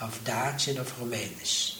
of Daatje of Romeinisch.